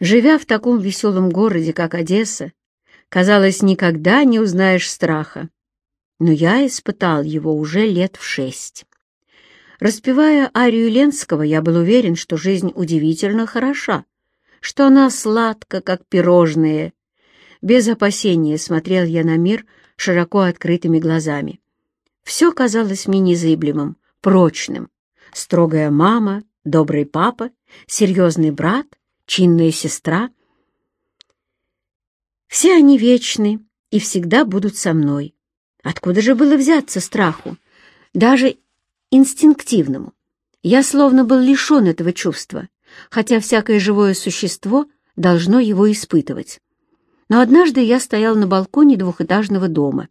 Живя в таком веселом городе, как Одесса, казалось, никогда не узнаешь страха. Но я испытал его уже лет в шесть. Распевая арию Ленского, я был уверен, что жизнь удивительно хороша, что она сладка, как пирожные. Без опасения смотрел я на мир широко открытыми глазами. Все казалось мне незыблемым, прочным. Строгая мама, добрый папа, серьезный брат, чинная сестра. Все они вечны и всегда будут со мной. Откуда же было взяться страху? Даже инстинктивному. Я словно был лишен этого чувства, хотя всякое живое существо должно его испытывать. Но однажды я стоял на балконе двухэтажного дома.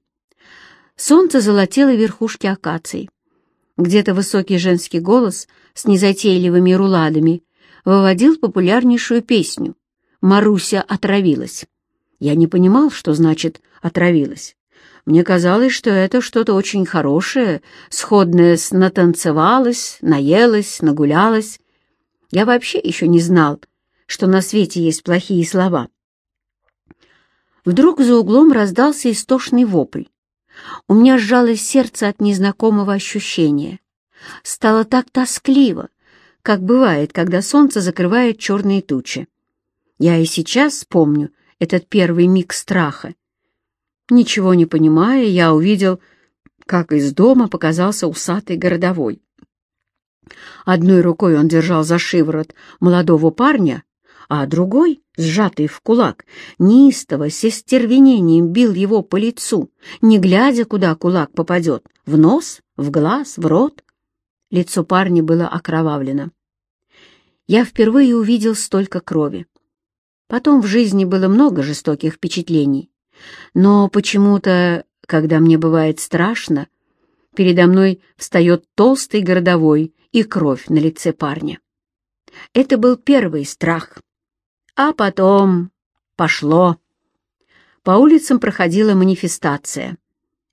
Солнце золотело верхушки акаций. Где-то высокий женский голос с незатейливыми руладами выводил популярнейшую песню «Маруся отравилась». Я не понимал, что значит «отравилась». Мне казалось, что это что-то очень хорошее, сходное с «натанцевалась», «наелась», «нагулялась». Я вообще еще не знал, что на свете есть плохие слова. Вдруг за углом раздался истошный вопль. У меня сжалось сердце от незнакомого ощущения. Стало так тоскливо, как бывает, когда солнце закрывает черные тучи. Я и сейчас помню этот первый миг страха. Ничего не понимая, я увидел, как из дома показался усатый городовой. Одной рукой он держал за шиворот молодого парня, а другой, сжатый в кулак, неистово, с истервенением бил его по лицу, не глядя, куда кулак попадет, в нос, в глаз, в рот. Лицо парня было окровавлено. Я впервые увидел столько крови. Потом в жизни было много жестоких впечатлений. Но почему-то, когда мне бывает страшно, передо мной встает толстый городовой и кровь на лице парня. Это был первый страх. А потом пошло. По улицам проходила манифестация.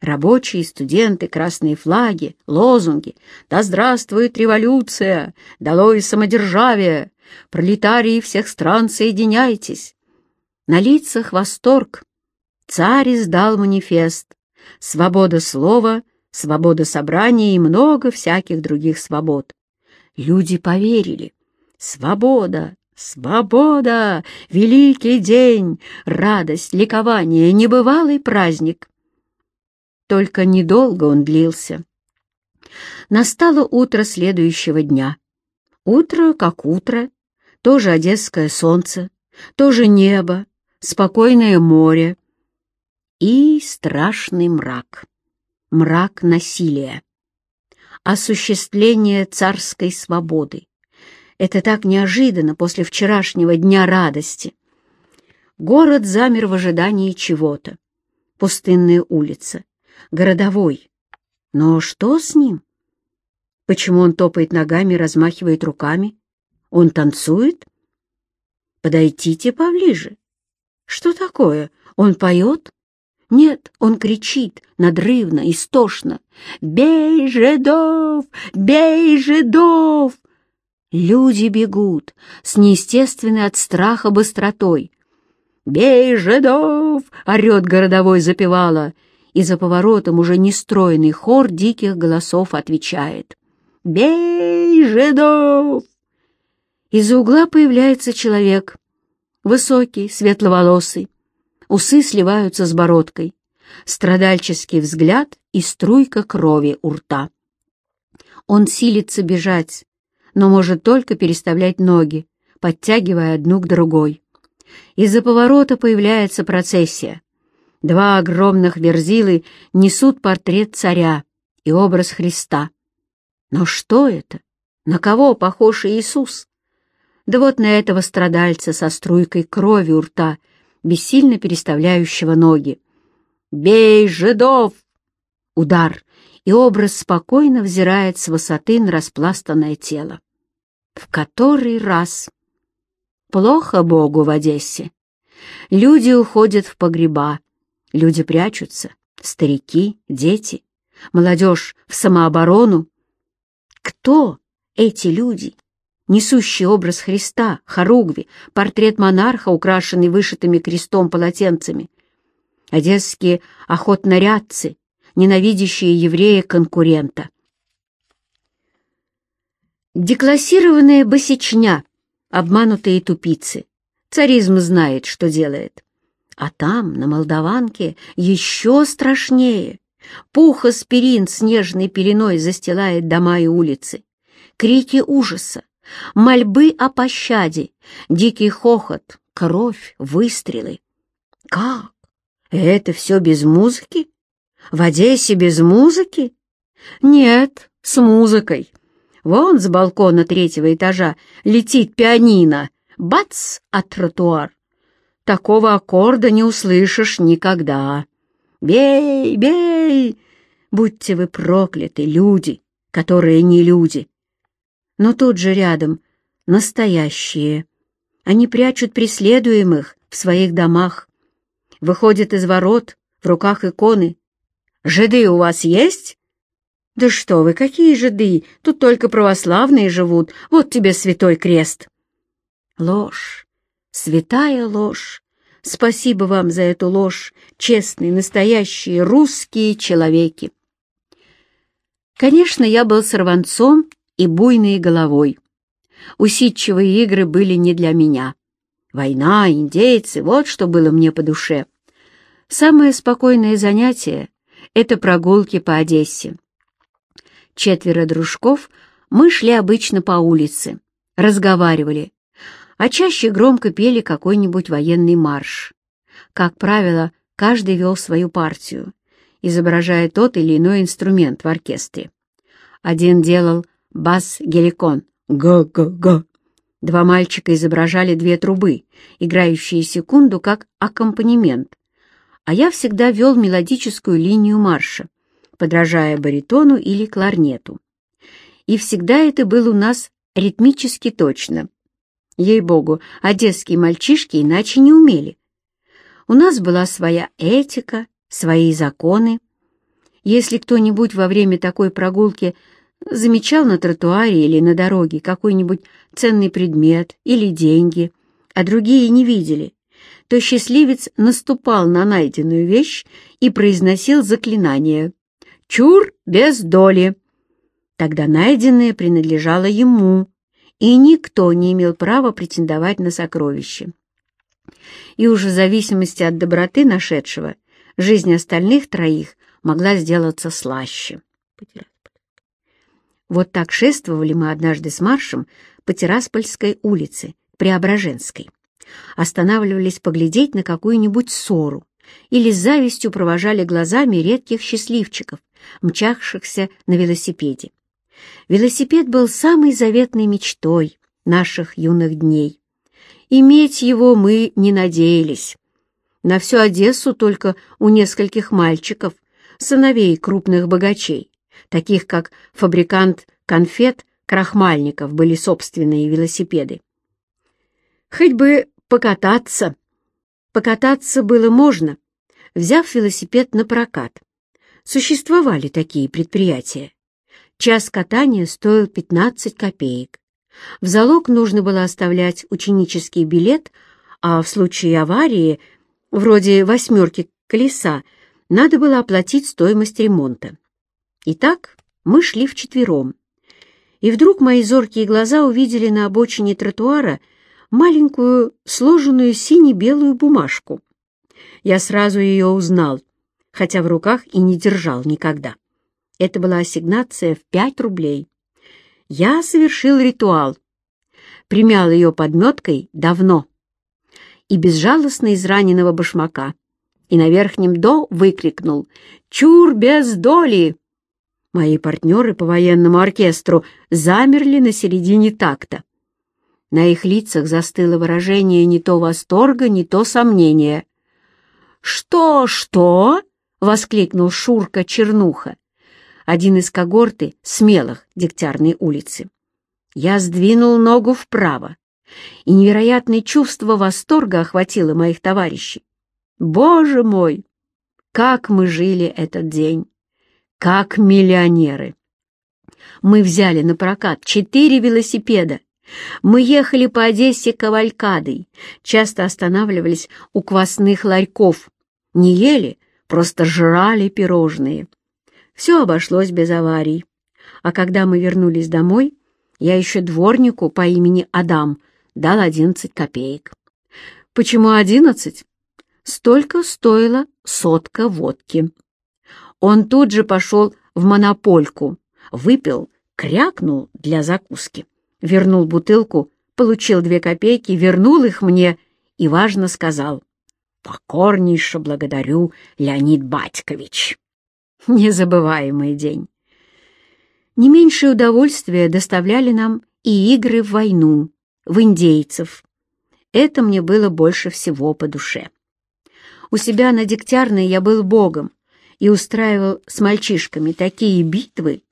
Рабочие, студенты, красные флаги, лозунги «Да здравствует революция! Долой самодержавие! Пролетарии всех стран, соединяйтесь!» На лицах восторг. Царь издал манифест. Свобода слова, свобода собрания и много всяких других свобод. Люди поверили. Свобода, Свобода! Великий день! Радость, ликование, небывалый праздник! Только недолго он длился. Настало утро следующего дня. Утро как утро, тоже одесское солнце, тоже небо, спокойное море и страшный мрак. Мрак насилия. Осуществление царской свободы это так неожиданно после вчерашнего дня радости. Город замер в ожидании чего-то. Пустынная улица. Городовой. Но что с ним? Почему он топает ногами, размахивает руками? Он танцует? Подойдите поближе. Что такое? Он поет? Нет, он кричит надрывно, истошно. «Бей жидов! Бей жидов!» Люди бегут с неестественной от страха быстротой. «Бей жидов!» — орет городовой запевала, и за поворотом уже нестроенный хор диких голосов отвечает. «Бей жидов!» Из-за угла появляется человек, высокий, светловолосый, усы сливаются с бородкой, страдальческий взгляд и струйка крови у рта. Он силится бежать, но может только переставлять ноги, подтягивая одну к другой. Из-за поворота появляется процессия. Два огромных верзилы несут портрет царя и образ Христа. Но что это? На кого похож Иисус? Да вот на этого страдальца со струйкой крови у рта, бессильно переставляющего ноги. «Бей жидов!» Удар, и образ спокойно взирает с высоты на распластанное тело. В который раз? Плохо Богу в Одессе. Люди уходят в погреба, люди прячутся, старики, дети, молодежь в самооборону. Кто эти люди? несущий образ Христа, хоругви, портрет монарха, украшенный вышитыми крестом полотенцами, одесские охотнорядцы, ненавидящие еврея-конкурента. Деклассированная босичня, обманутые тупицы. Царизм знает, что делает. А там, на Молдаванке, еще страшнее. Пух аспирин снежной пеленой застилает дома и улицы. Крики ужаса, мольбы о пощаде, дикий хохот, кровь, выстрелы. Как? Это все без музыки? В Одессе без музыки? Нет, с музыкой. Вон с балкона третьего этажа летит пианино. Бац! От тротуар. Такого аккорда не услышишь никогда. Бей, бей! Будьте вы прокляты, люди, которые не люди. Но тут же рядом настоящие. Они прячут преследуемых в своих домах. Выходят из ворот, в руках иконы. «Жиды у вас есть?» «Да что вы, какие жиды! Тут только православные живут. Вот тебе святой крест!» Ложь, святая ложь. Спасибо вам за эту ложь, честные, настоящие русские человеки. Конечно, я был сорванцом и буйной головой. Усидчивые игры были не для меня. Война, индейцы — вот что было мне по душе. Самое спокойное занятие — это прогулки по Одессе. Четверо дружков мы шли обычно по улице, разговаривали, а чаще громко пели какой-нибудь военный марш. Как правило, каждый вел свою партию, изображая тот или иной инструмент в оркестре. Один делал бас-геликон «га-га-га». Два мальчика изображали две трубы, играющие секунду как аккомпанемент, а я всегда вел мелодическую линию марша, подражая баритону или кларнету. И всегда это было у нас ритмически точно. Ей-богу, одесские мальчишки иначе не умели. У нас была своя этика, свои законы. Если кто-нибудь во время такой прогулки замечал на тротуаре или на дороге какой-нибудь ценный предмет или деньги, а другие не видели, то счастливец наступал на найденную вещь и произносил заклинание Чур без доли. Тогда найденное принадлежало ему, и никто не имел права претендовать на сокровище. И уже в зависимости от доброты нашедшего, жизнь остальных троих могла сделаться слаще. Вот так шествовали мы однажды с маршем по Тираспольской улице, Преображенской. Останавливались поглядеть на какую-нибудь ссору или с завистью провожали глазами редких счастливчиков, мчавшихся на велосипеде. Велосипед был самой заветной мечтой наших юных дней. Иметь его мы не надеялись. На всю Одессу только у нескольких мальчиков, сыновей крупных богачей, таких как фабрикант конфет Крахмальников, были собственные велосипеды. Хоть бы покататься. Покататься было можно, взяв велосипед на прокат. Существовали такие предприятия. Час катания стоил 15 копеек. В залог нужно было оставлять ученический билет, а в случае аварии, вроде восьмерки колеса, надо было оплатить стоимость ремонта. Итак, мы шли вчетвером. И вдруг мои зоркие глаза увидели на обочине тротуара маленькую, сложенную сине-белую бумажку. Я сразу ее узнал хотя в руках и не держал никогда. Это была ассигнация в пять рублей. Я совершил ритуал. Примял ее подметкой давно. И безжалостно из раненого башмака. И на верхнем «до» выкрикнул «Чур без доли!». Мои партнеры по военному оркестру замерли на середине такта. На их лицах застыло выражение не то восторга, не то сомнения. «Что, что?» — воскликнул Шурка Чернуха, один из когорты смелых Дегтярной улицы. Я сдвинул ногу вправо, и невероятное чувство восторга охватило моих товарищей. Боже мой! Как мы жили этот день! Как миллионеры! Мы взяли на прокат четыре велосипеда Мы ехали по Одессе кавалькадой, часто останавливались у квасных ларьков. Не ели, просто жрали пирожные. Все обошлось без аварий. А когда мы вернулись домой, я еще дворнику по имени Адам дал одиннадцать копеек. Почему одиннадцать? Столько стоила сотка водки. Он тут же пошел в монопольку, выпил, крякнул для закуски, вернул бутылку, получил две копейки, вернул их мне и важно сказал «Покорнейше благодарю, Леонид Батькович». Незабываемый день. Не меньшее удовольствие доставляли нам и игры в войну, в индейцев. Это мне было больше всего по душе. У себя на Дегтярной я был богом и устраивал с мальчишками такие битвы,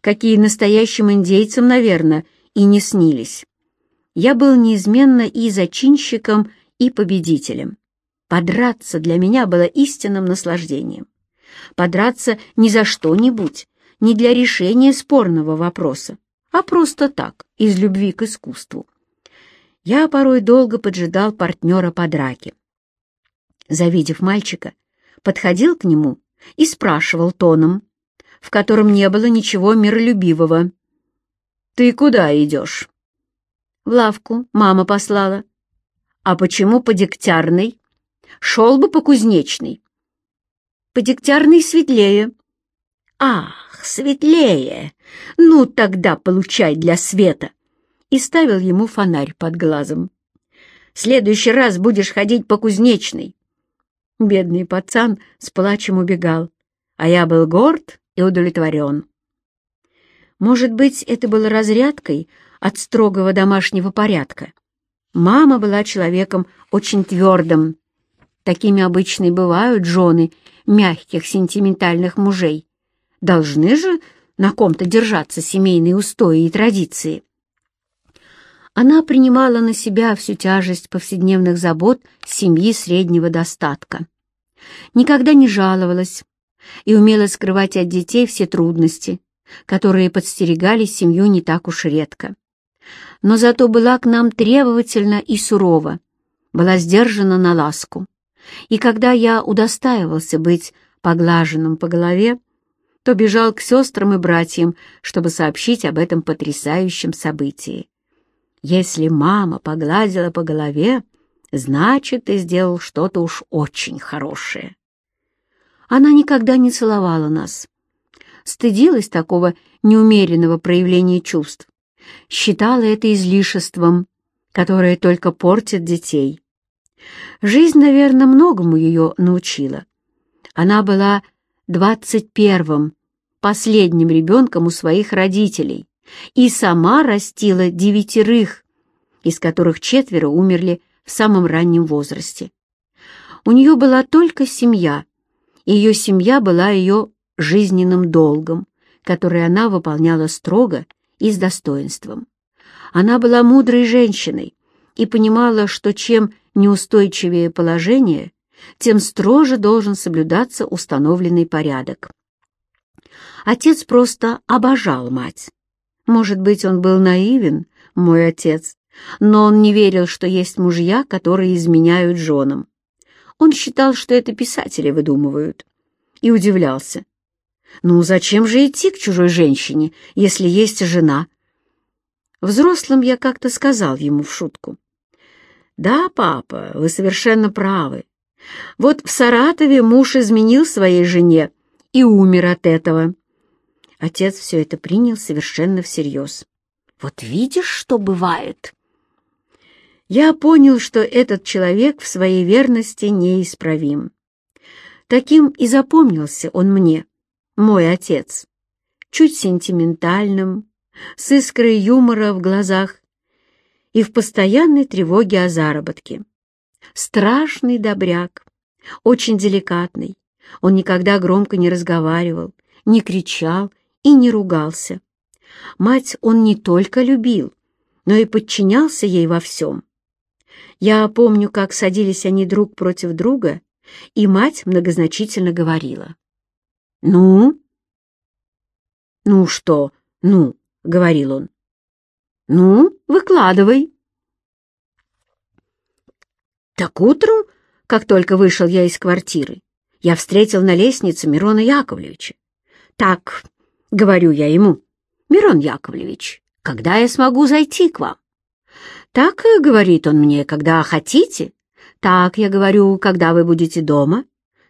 какие настоящим индейцам, наверное, и не снились. Я был неизменно и зачинщиком, и победителем. Подраться для меня было истинным наслаждением. Подраться не за что-нибудь, не для решения спорного вопроса, а просто так, из любви к искусству. Я порой долго поджидал партнера по драке. Завидев мальчика, подходил к нему и спрашивал тоном, в котором не было ничего миролюбивого. «Ты куда идешь?» «В лавку. Мама послала». «А почему по Дегтярной? Шел бы по Кузнечной». «По Дегтярной светлее». «Ах, светлее! Ну, тогда получай для света!» И ставил ему фонарь под глазом. «В следующий раз будешь ходить по кузнечной!» Бедный пацан с плачем убегал, а я был горд и удовлетворен. Может быть, это было разрядкой от строгого домашнего порядка. Мама была человеком очень твердым. Такими обычно бывают жены мягких сентиментальных мужей должны же на ком-то держаться семейные устои и традиции. Она принимала на себя всю тяжесть повседневных забот семьи среднего достатка. Никогда не жаловалась и умела скрывать от детей все трудности, которые подстерегали семью не так уж редко. Но зато была к нам требовательна и сурова, была сдержана на ласку. И когда я удостаивался быть поглаженным по голове, то бежал к сестрам и братьям, чтобы сообщить об этом потрясающем событии. Если мама погладила по голове, значит, ты сделал что-то уж очень хорошее. Она никогда не целовала нас. Стыдилась такого неумеренного проявления чувств. Считала это излишеством, которое только портит детей. Жизнь, наверное, многому ее научила. Она была двадцать первым, последним ребенком у своих родителей, и сама растила девятерых, из которых четверо умерли в самом раннем возрасте. У нее была только семья, и ее семья была ее жизненным долгом, который она выполняла строго и с достоинством. Она была мудрой женщиной и понимала, что чем неустойчивее положение, тем строже должен соблюдаться установленный порядок. Отец просто обожал мать. Может быть, он был наивен, мой отец, но он не верил, что есть мужья, которые изменяют женам. Он считал, что это писатели выдумывают, и удивлялся. Ну, зачем же идти к чужой женщине, если есть жена? Взрослым я как-то сказал ему в шутку. «Да, папа, вы совершенно правы. Вот в Саратове муж изменил своей жене и умер от этого. Отец все это принял совершенно всерьез. Вот видишь, что бывает? Я понял, что этот человек в своей верности неисправим. Таким и запомнился он мне, мой отец, чуть сентиментальным, с искрой юмора в глазах и в постоянной тревоге о заработке. Страшный добряк, очень деликатный. Он никогда громко не разговаривал, не кричал и не ругался. Мать он не только любил, но и подчинялся ей во всем. Я помню, как садились они друг против друга, и мать многозначительно говорила. «Ну?» «Ну что? Ну?» — говорил он. «Ну, выкладывай». Так утром, как только вышел я из квартиры, я встретил на лестнице Мирона Яковлевича. «Так», — говорю я ему, — «Мирон Яковлевич, когда я смогу зайти к вам?» «Так», — говорит он мне, — «когда хотите». «Так», — я говорю, — «когда вы будете дома».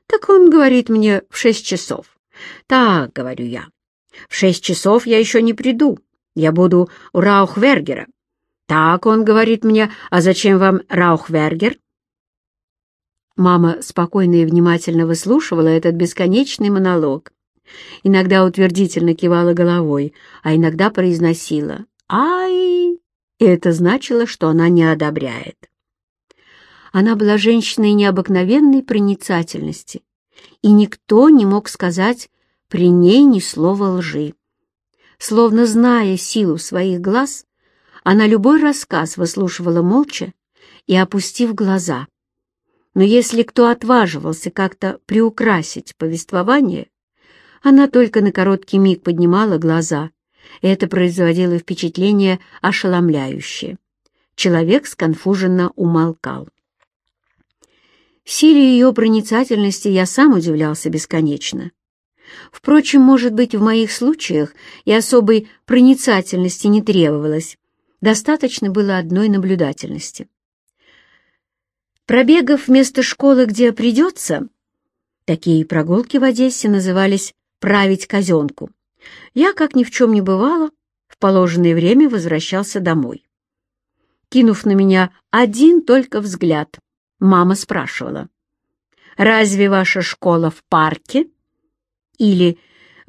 Так он говорит мне в шесть часов. «Так», — говорю я, — «в шесть часов я еще не приду. Я буду у Раухвергера». «Так», — он говорит мне, — «а зачем вам Раухвергер?» Мама спокойно и внимательно выслушивала этот бесконечный монолог. Иногда утвердительно кивала головой, а иногда произносила «Ай!» и это значило, что она не одобряет. Она была женщиной необыкновенной проницательности, и никто не мог сказать при ней ни слова лжи. Словно зная силу своих глаз, она любой рассказ выслушивала молча и опустив глаза. Но если кто отваживался как-то приукрасить повествование, она только на короткий миг поднимала глаза, и это производило впечатление ошеломляющее. Человек сконфуженно умолкал. Силе ее проницательности я сам удивлялся бесконечно. Впрочем, может быть, в моих случаях и особой проницательности не требовалось. Достаточно было одной наблюдательности. Пробегав вместо школы, где придется, такие прогулки в Одессе назывались «править казенку», я, как ни в чем не бывало, в положенное время возвращался домой. Кинув на меня один только взгляд, Мама спрашивала, «Разве ваша школа в парке?» Или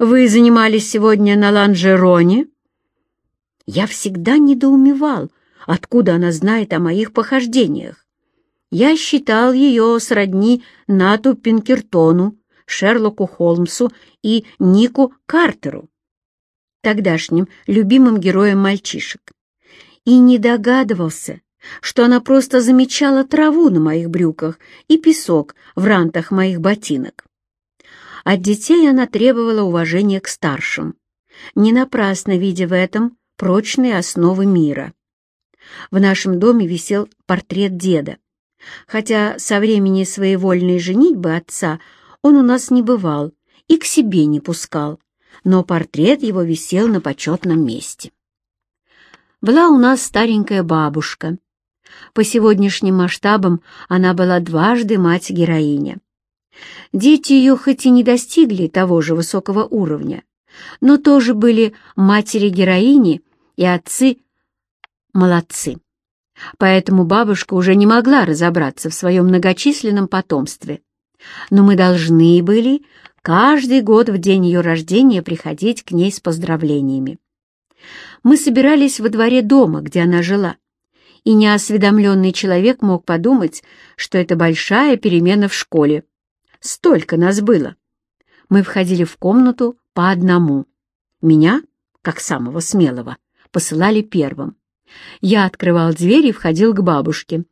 «Вы занимались сегодня на ланжероне?» Я всегда недоумевал, откуда она знает о моих похождениях. Я считал ее сродни Нату Пинкертону, Шерлоку Холмсу и Нику Картеру, тогдашним любимым героем мальчишек, и не догадывался, что она просто замечала траву на моих брюках и песок в рантах моих ботинок. От детей она требовала уважения к старшим, не напрасно видя в этом прочные основы мира. В нашем доме висел портрет деда, хотя со времени своевольной женитьбы отца он у нас не бывал и к себе не пускал, но портрет его висел на почетном месте. Была у нас старенькая бабушка, по сегодняшним масштабам она была дважды мать-героиня. Дети ее хоть и не достигли того же высокого уровня, но тоже были матери-героини и отцы-молодцы. Поэтому бабушка уже не могла разобраться в своем многочисленном потомстве. Но мы должны были каждый год в день ее рождения приходить к ней с поздравлениями. Мы собирались во дворе дома, где она жила, и неосведомленный человек мог подумать, что это большая перемена в школе. Столько нас было. Мы входили в комнату по одному. Меня, как самого смелого, посылали первым. Я открывал дверь и входил к бабушке.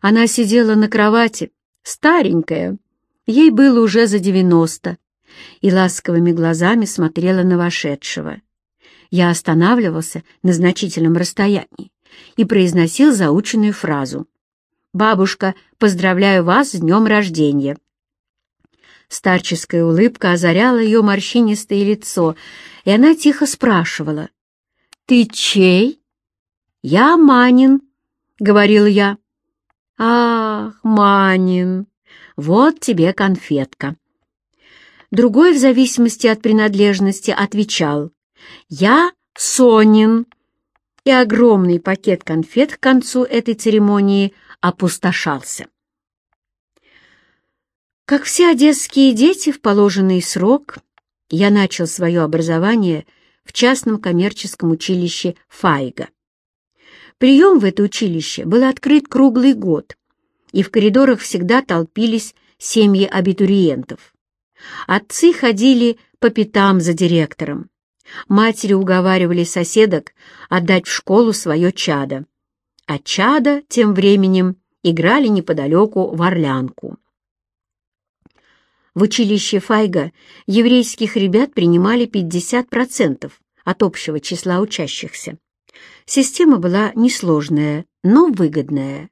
Она сидела на кровати, старенькая, ей было уже за девяносто, и ласковыми глазами смотрела на вошедшего. Я останавливался на значительном расстоянии и произносил заученную фразу. «Бабушка, поздравляю вас с днем рождения!» Старческая улыбка озаряла ее морщинистое лицо, и она тихо спрашивала. «Ты чей?» «Я Манин», — говорил я. «Ах, Манин, вот тебе конфетка». Другой, в зависимости от принадлежности, отвечал. «Я Сонин» и огромный пакет конфет к концу этой церемонии опустошался. Как все одесские дети в положенный срок, я начал свое образование в частном коммерческом училище «Файга». Прием в это училище был открыт круглый год, и в коридорах всегда толпились семьи абитуриентов. Отцы ходили по пятам за директором, Матери уговаривали соседок отдать в школу свое чадо. А чадо тем временем играли неподалеку в орлянку. В училище Файга еврейских ребят принимали 50% от общего числа учащихся. Система была несложная, но выгодная.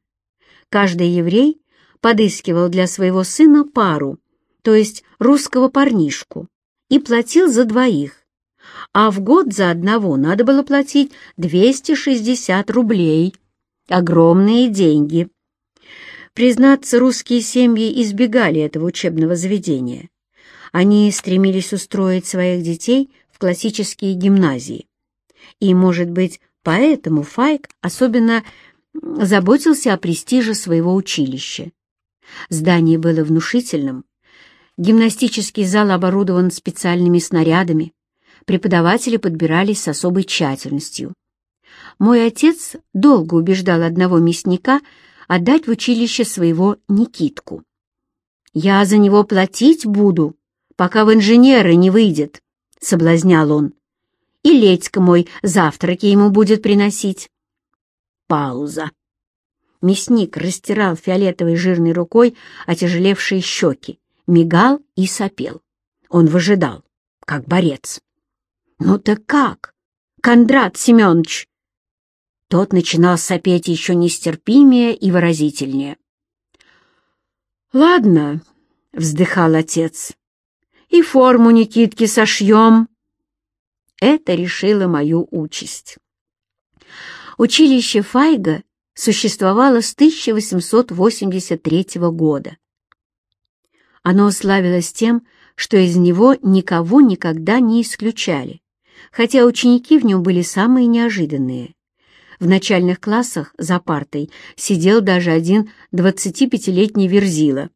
Каждый еврей подыскивал для своего сына пару, то есть русского парнишку, и платил за двоих, а в год за одного надо было платить 260 рублей. Огромные деньги. Признаться, русские семьи избегали этого учебного заведения. Они стремились устроить своих детей в классические гимназии. И, может быть, поэтому Файк особенно заботился о престиже своего училища. Здание было внушительным. Гимнастический зал оборудован специальными снарядами. Преподаватели подбирались с особой тщательностью. Мой отец долго убеждал одного мясника отдать в училище своего Никитку. «Я за него платить буду, пока в инженеры не выйдет», — соблазнял он. «И Ледька мой завтраки ему будет приносить». Пауза. Мясник растирал фиолетовой жирной рукой отяжелевшие щеки, мигал и сопел. Он выжидал, как борец. «Ну так как, Кондрат Семенович?» Тот начинал сопеть еще нестерпимее и выразительнее. «Ладно», — вздыхал отец, — «и форму Никитки сошьем». Это решило мою участь. Училище Файга существовало с 1883 года. Оно славилось тем, что из него никого никогда не исключали, хотя ученики в нем были самые неожиданные. В начальных классах за партой сидел даже один 25-летний верзила.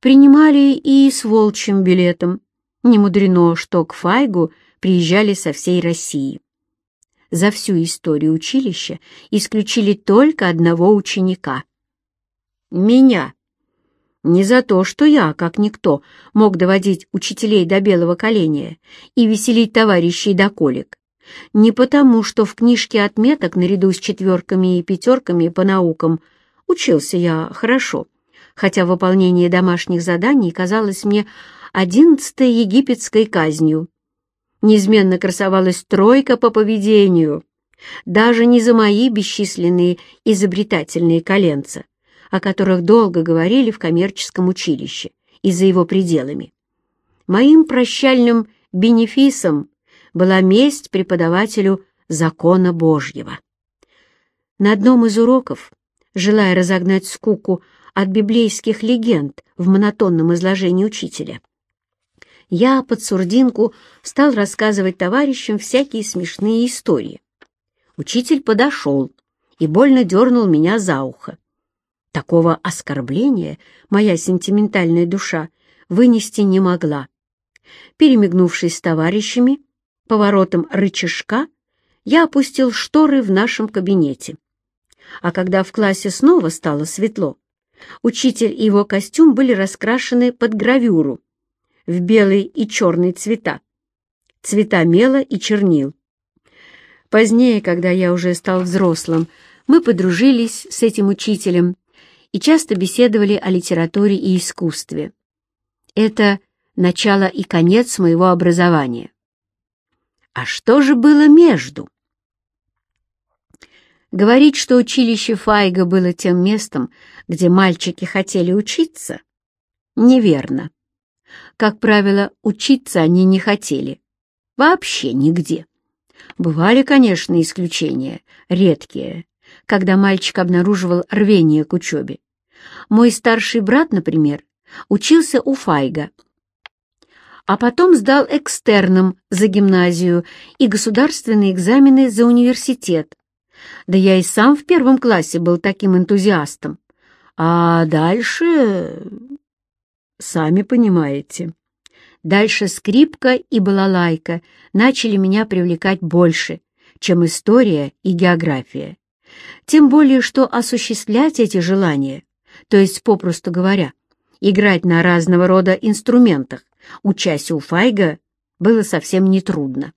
Принимали и с волчьим билетом. Не мудрено, что к Файгу приезжали со всей России. За всю историю училища исключили только одного ученика. Меня. Не за то, что я, как никто, мог доводить учителей до белого коленя и веселить товарищей до колик. Не потому, что в книжке отметок наряду с четверками и пятерками по наукам учился я хорошо, хотя выполнение домашних заданий казалось мне одиннадцатой египетской казнью неизменно красовалась тройка по поведению, даже не за мои бесчисленные изобретательные коленца, о которых долго говорили в коммерческом училище и за его пределами. Моим прощальным бенефисом была месть преподавателю закона Божьего. На одном из уроков, желая разогнать скуку от библейских легенд в монотонном изложении учителя, я под сурдинку стал рассказывать товарищам всякие смешные истории. Учитель подошел и больно дернул меня за ухо. Такого оскорбления моя сентиментальная душа вынести не могла. Перемигнувшись с товарищами, поворотом рычажка, я опустил шторы в нашем кабинете. А когда в классе снова стало светло, учитель и его костюм были раскрашены под гравюру, в белый и черный цвета, цвета мела и чернил. Позднее, когда я уже стал взрослым, мы подружились с этим учителем и часто беседовали о литературе и искусстве. Это начало и конец моего образования. А что же было между? Говорить, что училище Файга было тем местом, где мальчики хотели учиться, неверно. Как правило, учиться они не хотели. Вообще нигде. Бывали, конечно, исключения, редкие, когда мальчик обнаруживал рвение к учебе. Мой старший брат, например, учился у Файга, а потом сдал экстерном за гимназию и государственные экзамены за университет. Да я и сам в первом классе был таким энтузиастом. А дальше Сами понимаете. Дальше скрипка и балалайка начали меня привлекать больше, чем история и география. Тем более, что осуществлять эти желания, то есть, попросту говоря, играть на разного рода инструментах, учась у Файга, было совсем нетрудно.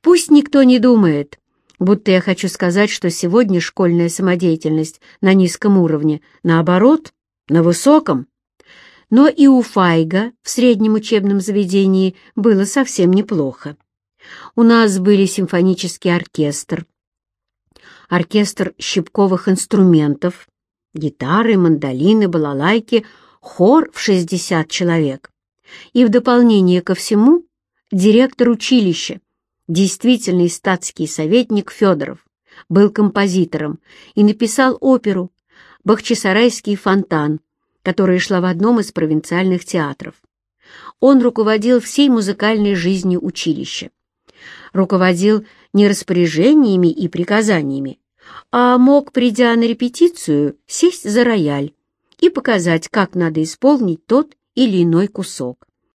Пусть никто не думает, будто я хочу сказать, что сегодня школьная самодеятельность на низком уровне, наоборот, на высоком. Но и у Файга в среднем учебном заведении было совсем неплохо. У нас были симфонический оркестр, оркестр щипковых инструментов, гитары, мандолины, балалайки, хор в 60 человек. И в дополнение ко всему директор училища, действительный статский советник Федоров, был композитором и написал оперу «Бахчисарайский фонтан», которая шла в одном из провинциальных театров. Он руководил всей музыкальной жизнью училища. Руководил не распоряжениями и приказаниями, а мог, придя на репетицию, сесть за рояль и показать, как надо исполнить тот или иной кусок.